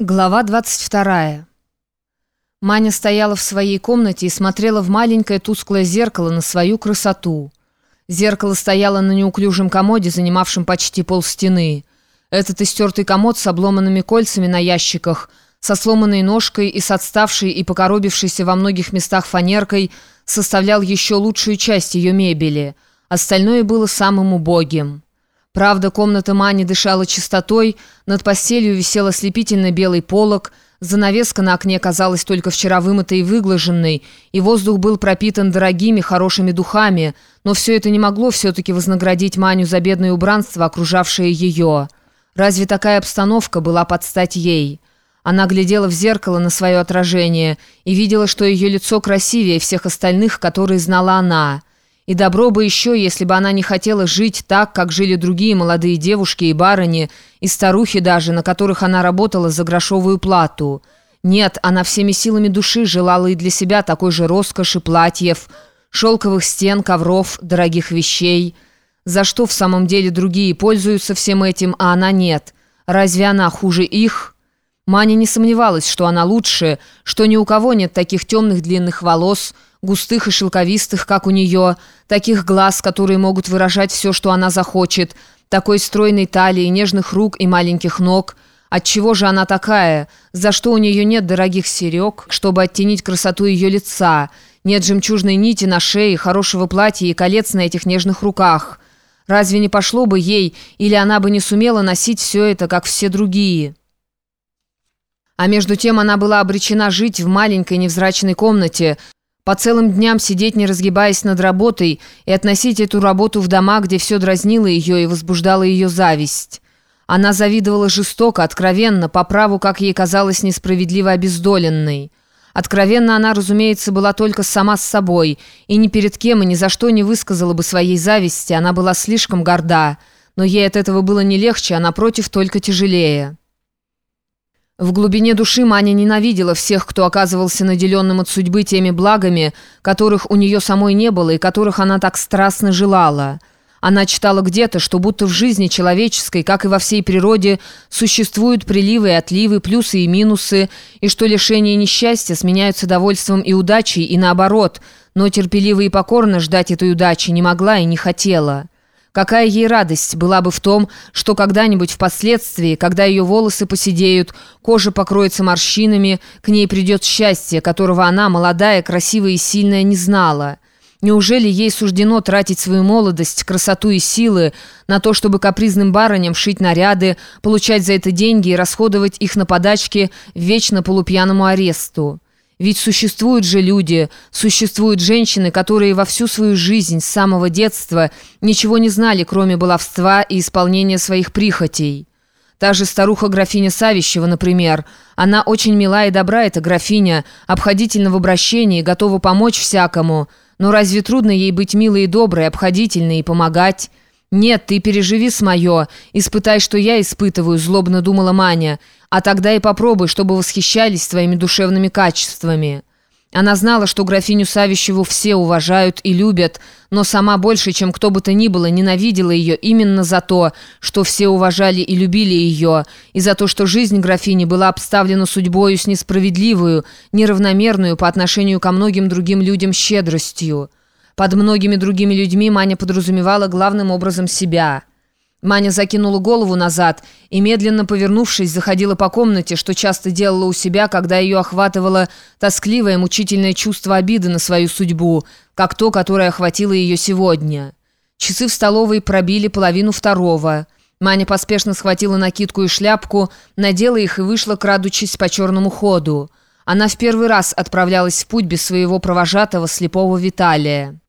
Глава 22. Маня стояла в своей комнате и смотрела в маленькое тусклое зеркало на свою красоту. Зеркало стояло на неуклюжем комоде, занимавшем почти пол стены. Этот истертый комод с обломанными кольцами на ящиках, со сломанной ножкой и с отставшей и покоробившейся во многих местах фанеркой составлял еще лучшую часть ее мебели. Остальное было самым убогим. Правда, комната Мани дышала чистотой, над постелью висел ослепительно белый полог, занавеска на окне казалась только вчера вымытой и выглаженной, и воздух был пропитан дорогими, хорошими духами, но все это не могло все-таки вознаградить Маню за бедное убранство, окружавшее ее. Разве такая обстановка была под стать ей? Она глядела в зеркало на свое отражение и видела, что ее лицо красивее всех остальных, которые знала она – и добро бы еще, если бы она не хотела жить так, как жили другие молодые девушки и барыни, и старухи даже, на которых она работала за грошовую плату. Нет, она всеми силами души желала и для себя такой же роскоши платьев, шелковых стен, ковров, дорогих вещей. За что в самом деле другие пользуются всем этим, а она нет? Разве она хуже их?» Маня не сомневалась, что она лучше, что ни у кого нет таких темных длинных волос, густых и шелковистых, как у нее, таких глаз, которые могут выражать все, что она захочет, такой стройной талии, нежных рук и маленьких ног. Отчего же она такая? За что у нее нет дорогих серег, чтобы оттенить красоту ее лица? Нет жемчужной нити на шее, хорошего платья и колец на этих нежных руках? Разве не пошло бы ей, или она бы не сумела носить все это, как все другие?» А между тем она была обречена жить в маленькой невзрачной комнате, по целым дням сидеть, не разгибаясь над работой, и относить эту работу в дома, где все дразнило ее и возбуждало ее зависть. Она завидовала жестоко, откровенно, по праву, как ей казалось, несправедливо обездоленной. Откровенно она, разумеется, была только сама с собой, и ни перед кем и ни за что не высказала бы своей зависти, она была слишком горда, но ей от этого было не легче, а напротив только тяжелее. В глубине души Маня ненавидела всех, кто оказывался наделенным от судьбы теми благами, которых у нее самой не было и которых она так страстно желала. Она читала где-то, что будто в жизни человеческой, как и во всей природе, существуют приливы и отливы, плюсы и минусы, и что лишения и несчастья сменяются довольством и удачей, и наоборот, но терпеливо и покорно ждать этой удачи не могла и не хотела. Какая ей радость была бы в том, что когда-нибудь впоследствии, когда ее волосы поседеют, кожа покроется морщинами, к ней придет счастье, которого она, молодая, красивая и сильная, не знала. Неужели ей суждено тратить свою молодость, красоту и силы на то, чтобы капризным барыням шить наряды, получать за это деньги и расходовать их на подачки вечно полупьяному аресту? Ведь существуют же люди, существуют женщины, которые во всю свою жизнь с самого детства ничего не знали, кроме баловства и исполнения своих прихотей. Та же старуха-графиня Савищева, например. Она очень мила и добра, эта графиня, обходительна в обращении, готова помочь всякому. Но разве трудно ей быть милой и доброй, обходительной и помогать? «Нет, ты переживи с мое, испытай, что я испытываю», — злобно думала Маня, «а тогда и попробуй, чтобы восхищались твоими душевными качествами». Она знала, что графиню Савищеву все уважают и любят, но сама больше, чем кто бы то ни было, ненавидела ее именно за то, что все уважали и любили ее, и за то, что жизнь графини была обставлена судьбою с несправедливую, неравномерную по отношению ко многим другим людям щедростью. Под многими другими людьми Маня подразумевала главным образом себя. Маня закинула голову назад и, медленно повернувшись, заходила по комнате, что часто делала у себя, когда ее охватывало тоскливое, мучительное чувство обиды на свою судьбу, как то, которое охватило ее сегодня. Часы в столовой пробили половину второго. Маня поспешно схватила накидку и шляпку, надела их и вышла, крадучись по черному ходу. Она в первый раз отправлялась в путь без своего провожатого слепого Виталия.